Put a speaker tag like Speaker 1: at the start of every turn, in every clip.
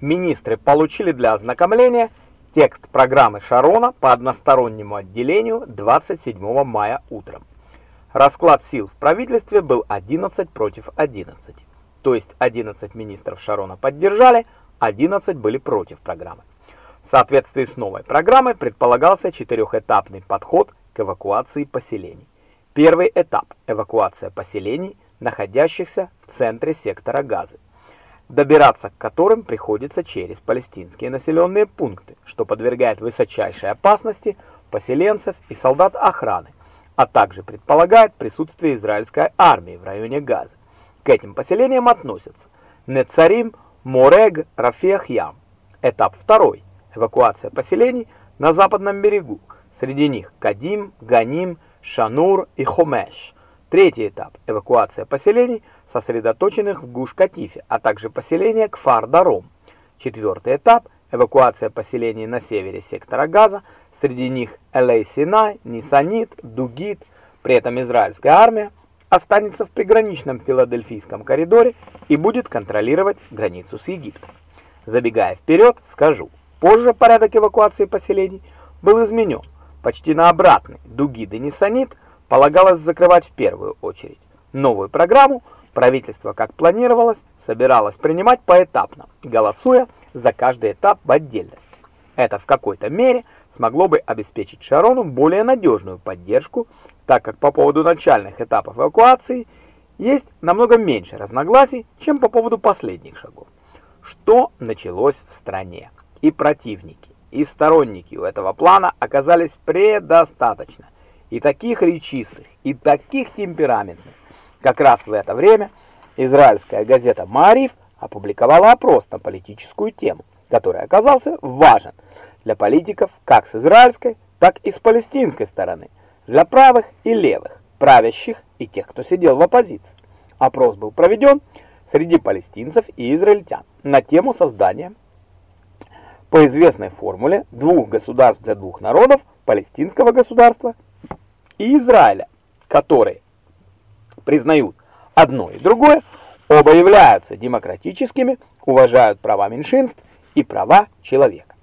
Speaker 1: министры получили для ознакомления текст программы Шарона по одностороннему отделению 27 мая утром. Расклад сил в правительстве был 11 против 11. То есть 11 министров Шарона поддержали, 11 были против программы. В соответствии с новой программой предполагался четырехэтапный подход к эвакуации поселений. Первый этап – эвакуация поселений, находящихся в центре сектора Газы, добираться к которым приходится через палестинские населенные пункты, что подвергает высочайшей опасности поселенцев и солдат охраны, а также предполагает присутствие израильской армии в районе Газы. К этим поселениям относятся Нецарим, Морег, Рафех-Ям. Этап второй – эвакуация поселений на западном берегу, среди них Кадим, Ганим, Шанур и Хомеш. Третий этап – эвакуация поселений, сосредоточенных в Гуш-Катифе, а также поселения Кфар-Даром. Четвертый этап – эвакуация поселений на севере сектора Газа, среди них Элей-Синай, Нисанит, Дугит. При этом израильская армия останется в приграничном Филадельфийском коридоре и будет контролировать границу с Египтом. Забегая вперед, скажу, позже порядок эвакуации поселений был изменен почти на обратный. Дугид и Нисанит полагалось закрывать в первую очередь. Новую программу правительство, как планировалось, собиралось принимать поэтапно, голосуя за каждый этап в отдельности. Это в какой-то мере смогло бы обеспечить Шарону более надежную поддержку, так как по поводу начальных этапов эвакуации есть намного меньше разногласий, чем по поводу последних шагов. Что началось в стране? И противники, и сторонники у этого плана оказались предостаточно. И таких речистых, и таких темпераментных. Как раз в это время израильская газета «Маариф» опубликовала опрос на политическую тему, который оказался важен для политиков как с израильской, так и с палестинской стороны, для правых и левых, правящих и тех, кто сидел в оппозиции. Опрос был проведен среди палестинцев и израильтян на тему создания по известной формуле двух государств для двух народов, палестинского государства и Израиля, которые признают одно и другое, оба являются демократическими, уважают права меньшинств и права человека.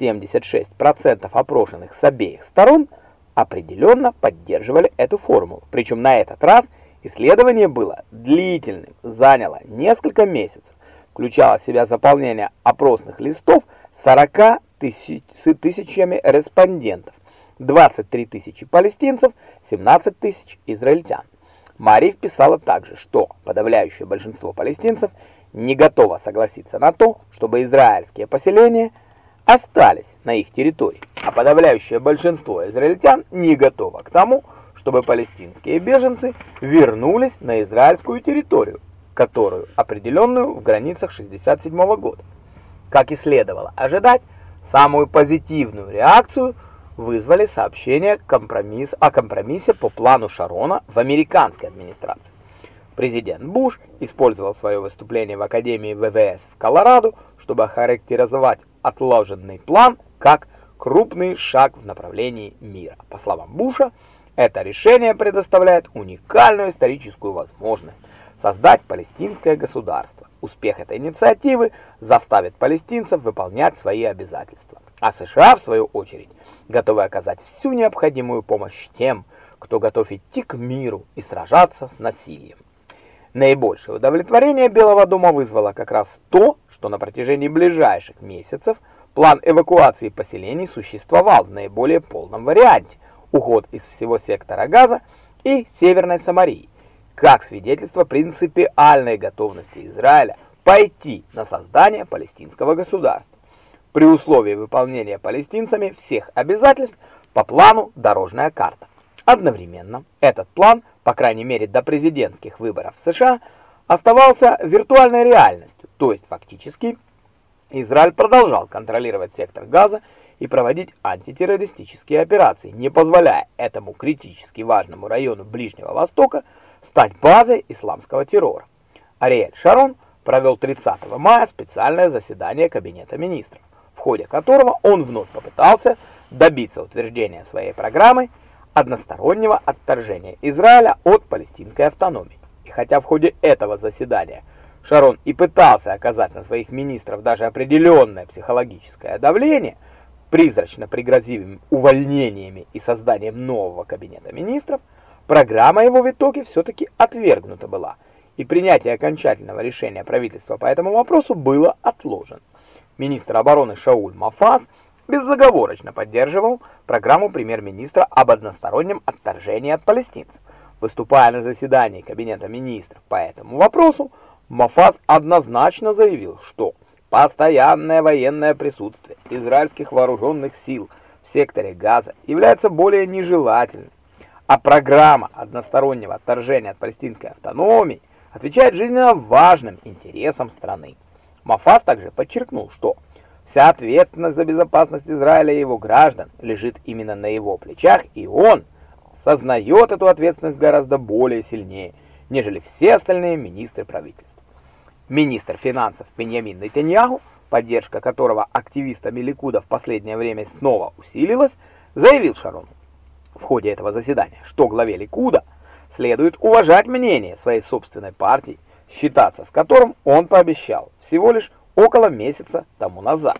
Speaker 1: 76% опрошенных с обеих сторон определенно поддерживали эту формулу. Причем на этот раз исследование было длительным, заняло несколько месяцев, включало в себя заполнение опросных листов 40 тысяч, тысячами респондентов, 23 тысячи палестинцев, 17 тысяч израильтян. Мариф писала также, что подавляющее большинство палестинцев не готово согласиться на то, чтобы израильские поселения – остались на их территории, а подавляющее большинство израильтян не готово к тому, чтобы палестинские беженцы вернулись на израильскую территорию, которую определенную в границах 67 -го года. Как и следовало ожидать, самую позитивную реакцию вызвали сообщения компромисс, о компромиссе по плану Шарона в американской администрации. Президент Буш использовал свое выступление в Академии ВВС в Колорадо, чтобы охарактеризовать отложенный план как крупный шаг в направлении мира. По словам Буша, это решение предоставляет уникальную историческую возможность создать палестинское государство. Успех этой инициативы заставит палестинцев выполнять свои обязательства. А США, в свою очередь, готовы оказать всю необходимую помощь тем, кто готов идти к миру и сражаться с насилием. Наибольшее удовлетворение Белого дома вызвало как раз то, что на протяжении ближайших месяцев план эвакуации поселений существовал в наиболее полном варианте уход из всего сектора Газа и Северной Самарии, как свидетельство принципиальной готовности Израиля пойти на создание палестинского государства при условии выполнения палестинцами всех обязательств по плану «Дорожная карта». Одновременно этот план по крайней мере до президентских выборов в США, оставался виртуальной реальностью, то есть фактически Израиль продолжал контролировать сектор Газа и проводить антитеррористические операции, не позволяя этому критически важному району Ближнего Востока стать базой исламского террора. Ариэль Шарон провел 30 мая специальное заседание Кабинета министров, в ходе которого он вновь попытался добиться утверждения своей программы одностороннего отторжения Израиля от палестинской автономии. И хотя в ходе этого заседания Шарон и пытался оказать на своих министров даже определенное психологическое давление, призрачно пригрозив им увольнениями и созданием нового кабинета министров, программа его в итоге все-таки отвергнута была, и принятие окончательного решения правительства по этому вопросу было отложено. Министр обороны Шауль Мафас безоговорочно поддерживал программу премьер-министра об одностороннем отторжении от палестинцев. Выступая на заседании Кабинета министров по этому вопросу, Мафас однозначно заявил, что постоянное военное присутствие израильских вооруженных сил в секторе Газа является более нежелательным, а программа одностороннего отторжения от палестинской автономии отвечает жизненно важным интересам страны. Мафас также подчеркнул, что вся ответственность за безопасность Израиля и его граждан лежит именно на его плечах, и он сознает эту ответственность гораздо более сильнее, нежели все остальные министры правительства. Министр финансов Беньямин Нетаньяху, поддержка которого активистами Ликуда в последнее время снова усилилась, заявил Шарону в ходе этого заседания, что главе Ликуда следует уважать мнение своей собственной партии, считаться с которым он пообещал всего лишь около месяца тому назад.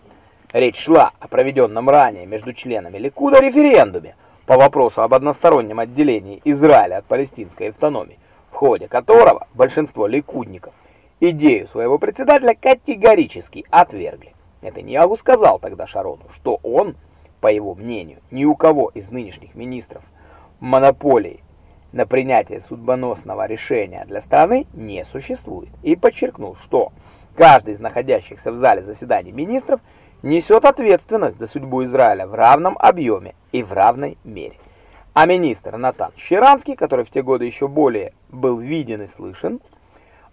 Speaker 1: Речь шла о проведенном ранее между членами Ликуда референдуме по вопросу об одностороннем отделении Израиля от палестинской автономии, в ходе которого большинство ликудников Идею своего председателя категорически отвергли. Это Нетаньяху сказал тогда Шарону, что он, по его мнению, ни у кого из нынешних министров монополии на принятие судьбоносного решения для страны не существует, и подчеркнул, что каждый из находящихся в зале заседаний министров несет ответственность за судьбу Израиля в равном объеме и в равной мере. А министр Натан Щеранский, который в те годы еще более был виден и слышен,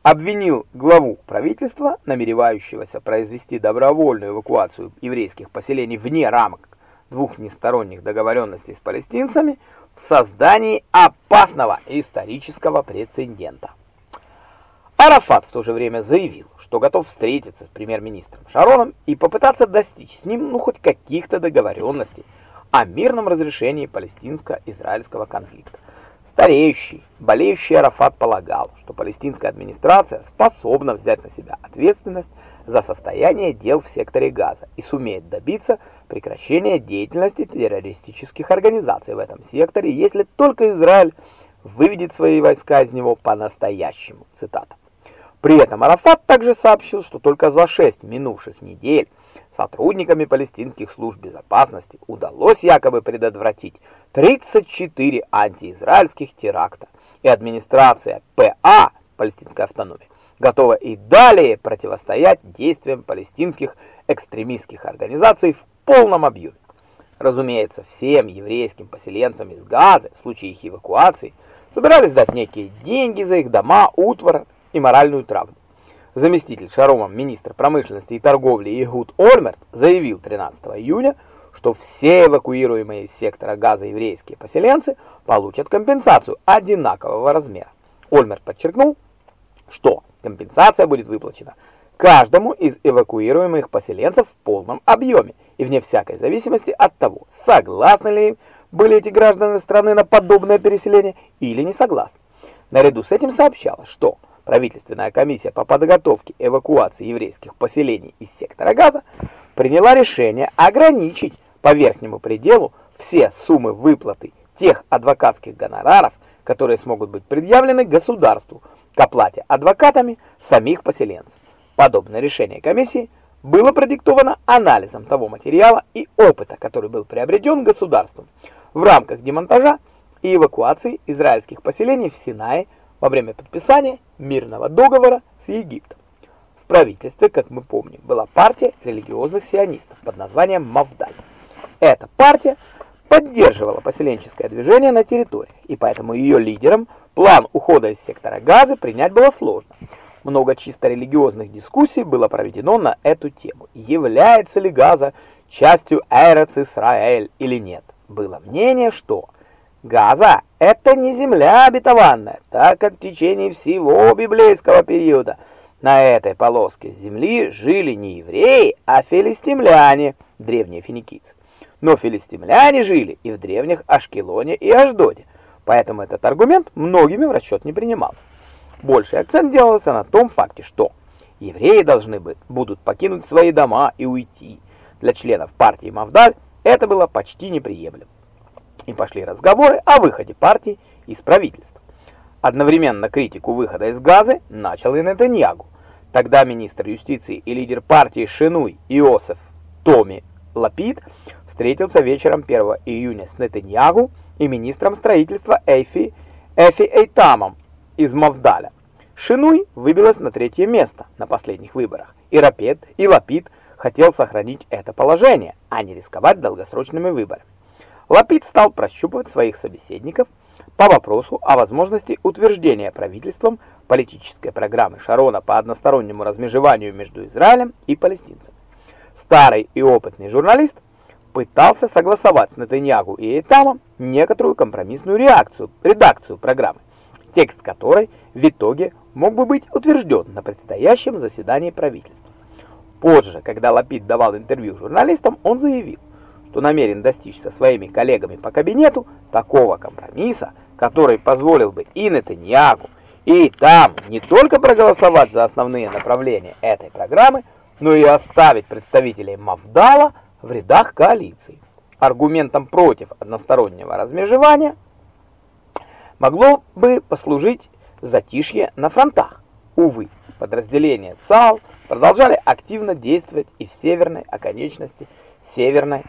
Speaker 1: обвинил главу правительства, намеревающегося произвести добровольную эвакуацию еврейских поселений вне рамок двух несторонних договоренностей с палестинцами, в создании опасного исторического прецедента. Арафат в то же время заявил, что готов встретиться с премьер-министром Шароном и попытаться достичь с ним ну хоть каких-то договоренностей о мирном разрешении палестинско-израильского конфликта. Стареющий, болеющий Арафат полагал, что палестинская администрация способна взять на себя ответственность за состояние дел в секторе Газа и сумеет добиться прекращения деятельности террористических организаций в этом секторе, если только Израиль выведет свои войска из него по-настоящему. Цитата. При этом Арафат также сообщил, что только за шесть минувших недель сотрудниками палестинских служб безопасности удалось якобы предотвратить 34 антиизраильских теракта, и администрация ПА палестинской автономии готова и далее противостоять действиям палестинских экстремистских организаций в полном объеме. Разумеется, всем еврейским поселенцам из Газы в случае их эвакуации собирались дать некие деньги за их дома, утвар и моральную травму. Заместитель Шарома, министр промышленности и торговли Игуд Ольмерт заявил 13 июня, что все эвакуируемые из сектора газа еврейские поселенцы получат компенсацию одинакового размера. Ольмерт подчеркнул, что компенсация будет выплачена каждому из эвакуируемых поселенцев в полном объеме и вне всякой зависимости от того, согласны ли были эти граждане страны на подобное переселение или не согласны. Наряду с этим сообщалось, что правительственная комиссия по подготовке эвакуации еврейских поселений из сектора Газа приняла решение ограничить по верхнему пределу все суммы выплаты тех адвокатских гонораров, которые смогут быть предъявлены государству к оплате адвокатами самих поселенцев. Подобное решение комиссии было продиктовано анализом того материала и опыта, который был приобретен государством в рамках демонтажа и эвакуации израильских поселений в Синае во время подписания мирного договора с Египтом. В правительстве, как мы помним, была партия религиозных сионистов под названием Мавдаль. Эта партия поддерживала поселенческое движение на территории, и поэтому ее лидерам план ухода из сектора Газы принять было сложно. Много чисто религиозных дискуссий было проведено на эту тему. Является ли Газа частью Эрец-Исраэль или нет? Было мнение, что Газа – это не земля обетованная, так как в течение всего библейского периода на этой полоске земли жили не евреи, а филистимляне, древние финикийцы. Но филистимляне жили и в древних Ашкелоне и Аждоде, поэтому этот аргумент многими в расчет не принимался. Больший акцент делался на том факте, что евреи должны бы, будут покинуть свои дома и уйти. Для членов партии Мавдаль это было почти неприемлемо. И пошли разговоры о выходе партии из правительства. Одновременно критику выхода из Газы начал и Нетаньягу. Тогда министр юстиции и лидер партии Шинуй Иосиф Томи Лапид встретился вечером 1 июня с Нетаньягу и министром строительства Эйфи, Эфи Эйтамом из Мафдаля. Шинуй выбилась на третье место на последних выборах, и Рапид, и Лапид хотел сохранить это положение, а не рисковать долгосрочными выборами. Лапид стал прощупывать своих собеседников по вопросу о возможности утверждения правительством политической программы Шарона по одностороннему размежеванию между Израилем и палестинцами. Старый и опытный журналист пытался согласовать с Нетаньягу и Эйтамом некоторую компромиссную реакцию, редакцию программы, текст которой в итоге мог бы быть утвержден на предстоящем заседании правительства. Позже, когда Лапид давал интервью журналистам, он заявил, что намерен достичь со своими коллегами по кабинету такого компромисса, который позволил бы и Нетаньягу, и там не только проголосовать за основные направления этой программы, но и оставить представителей Мавдала – в рядах коалиции. Аргументом против одностороннего размежевания могло бы послужить затишье на фронтах. Увы, подразделения ЦАЛ продолжали активно действовать и в северной оконечности северной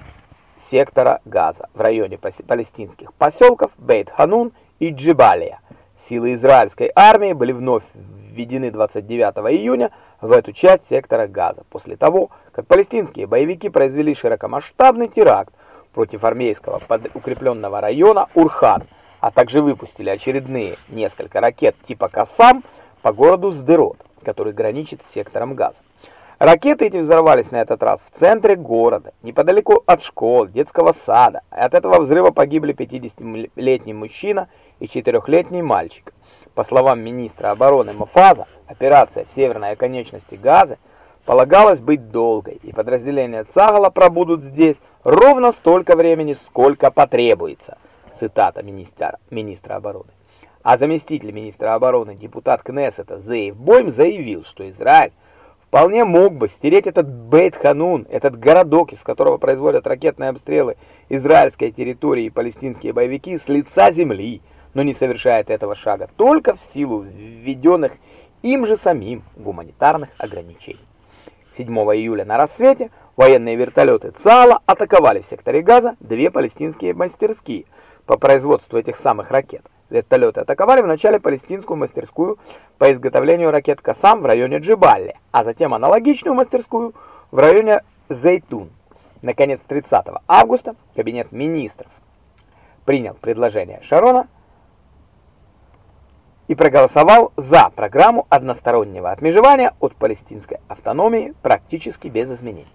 Speaker 1: сектора Газа в районе палестинских поселков Бейт-Ханун и Джибалия. Силы израильской армии были вновь введены 29 июня в эту часть сектора Газа, после того, как палестинские боевики произвели широкомасштабный теракт против армейского укрепленного района Урхан, а также выпустили очередные несколько ракет типа «Кассам» по городу Сдерот, который граничит с сектором Газа. Ракеты эти взорвались на этот раз в центре города, неподалеку от школ, детского сада. От этого взрыва погибли 50-летний мужчина и 4-летний мальчик. По словам министра обороны Мофаза, операция в северной оконечности Газы полагалось быть долгой, и подразделения Цагала пробудут здесь ровно столько времени, сколько потребуется. Цитата министра, министра обороны. А заместитель министра обороны, депутат Кнессета Зейв Бойм заявил, что Израиль вполне мог бы стереть этот Бейт-Ханун, этот городок, из которого производят ракетные обстрелы израильской территории и палестинские боевики, с лица земли но не совершает этого шага только в силу введенных им же самим гуманитарных ограничений. 7 июля на рассвете военные вертолеты ЦАЛа атаковали в секторе Газа две палестинские мастерские по производству этих самых ракет. Вертолеты атаковали вначале палестинскую мастерскую по изготовлению ракет «Кассам» в районе Джибалли, а затем аналогичную мастерскую в районе Зейтун. Наконец, 30 августа Кабинет министров принял предложение Шарона и проголосовал за программу одностороннего отмежевания от палестинской автономии практически без изменений.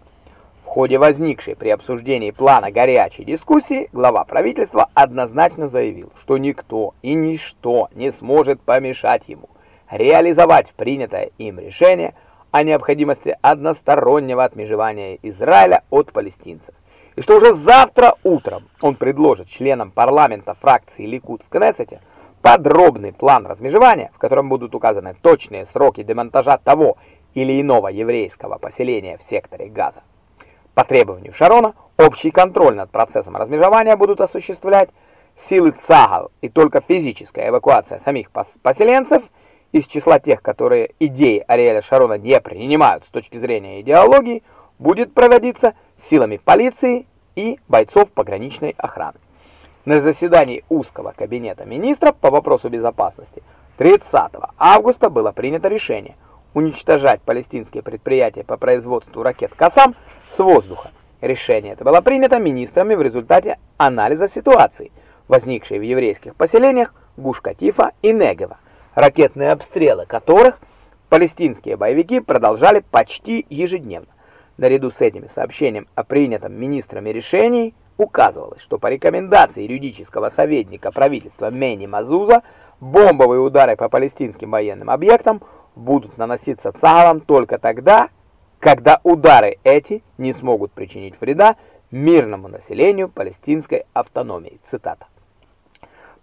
Speaker 1: В ходе возникшей при обсуждении плана горячей дискуссии глава правительства однозначно заявил, что никто и ничто не сможет помешать ему реализовать принятое им решение о необходимости одностороннего отмежевания Израиля от палестинцев, и что уже завтра утром он предложит членам парламента фракции Ликуд в Кнессете подробный план размежевания, в котором будут указаны точные сроки демонтажа того или иного еврейского поселения в секторе Газа. По требованию Шарона, общий контроль над процессом размежевания будут осуществлять силы ЦАГАЛ, и только физическая эвакуация самих поселенцев из числа тех, которые идеи Ариэля Шарона не принимают с точки зрения идеологии, будет проводиться силами полиции и бойцов пограничной охраны. На заседании узкого кабинета министров по вопросу безопасности 30 августа было принято решение уничтожать палестинские предприятия по производству ракет «Кассам» с воздуха. Решение это было принято министрами в результате анализа ситуации, возникшей в еврейских поселениях Гуш-Катифа и Негева, ракетные обстрелы которых палестинские боевики продолжали почти ежедневно. Наряду с этим сообщением о принятом министрами решении указывалось, что по рекомендации юридического советника правительства Мени Мазуза бомбовые удары по палестинским военным объектам будут наноситься ЦАГАЛом только тогда, когда удары эти не смогут причинить вреда мирному населению палестинской автономии. Цитата.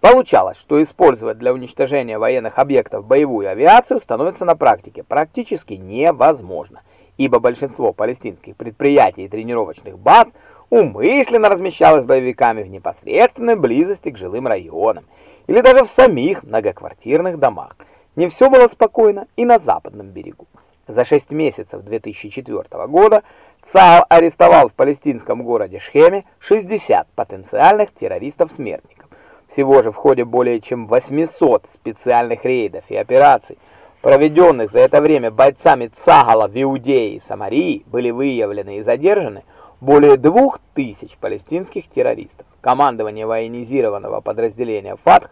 Speaker 1: Получалось, что использовать для уничтожения военных объектов боевую авиацию становится на практике практически невозможно, ибо большинство палестинских предприятий и тренировочных баз умышленно размещалось боевиками в непосредственной близости к жилым районам или даже в самих многоквартирных домах. Не все было спокойно и на западном берегу. За 6 месяцев 2004 года ЦАО арестовал в палестинском городе Шхеме 60 потенциальных террористов-смертников. Всего же в ходе более чем 800 специальных рейдов и операций, проведенных за это время бойцами Цагала в Иудее и Самарии, были выявлены и задержаны более 2000 палестинских террористов. Командование военизированного подразделения «Фатх»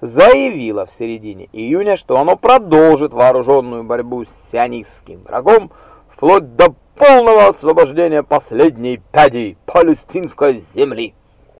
Speaker 1: заявило в середине июня, что оно продолжит вооруженную борьбу с сионистским врагом вплоть до полного освобождения последней пяди палестинской земли.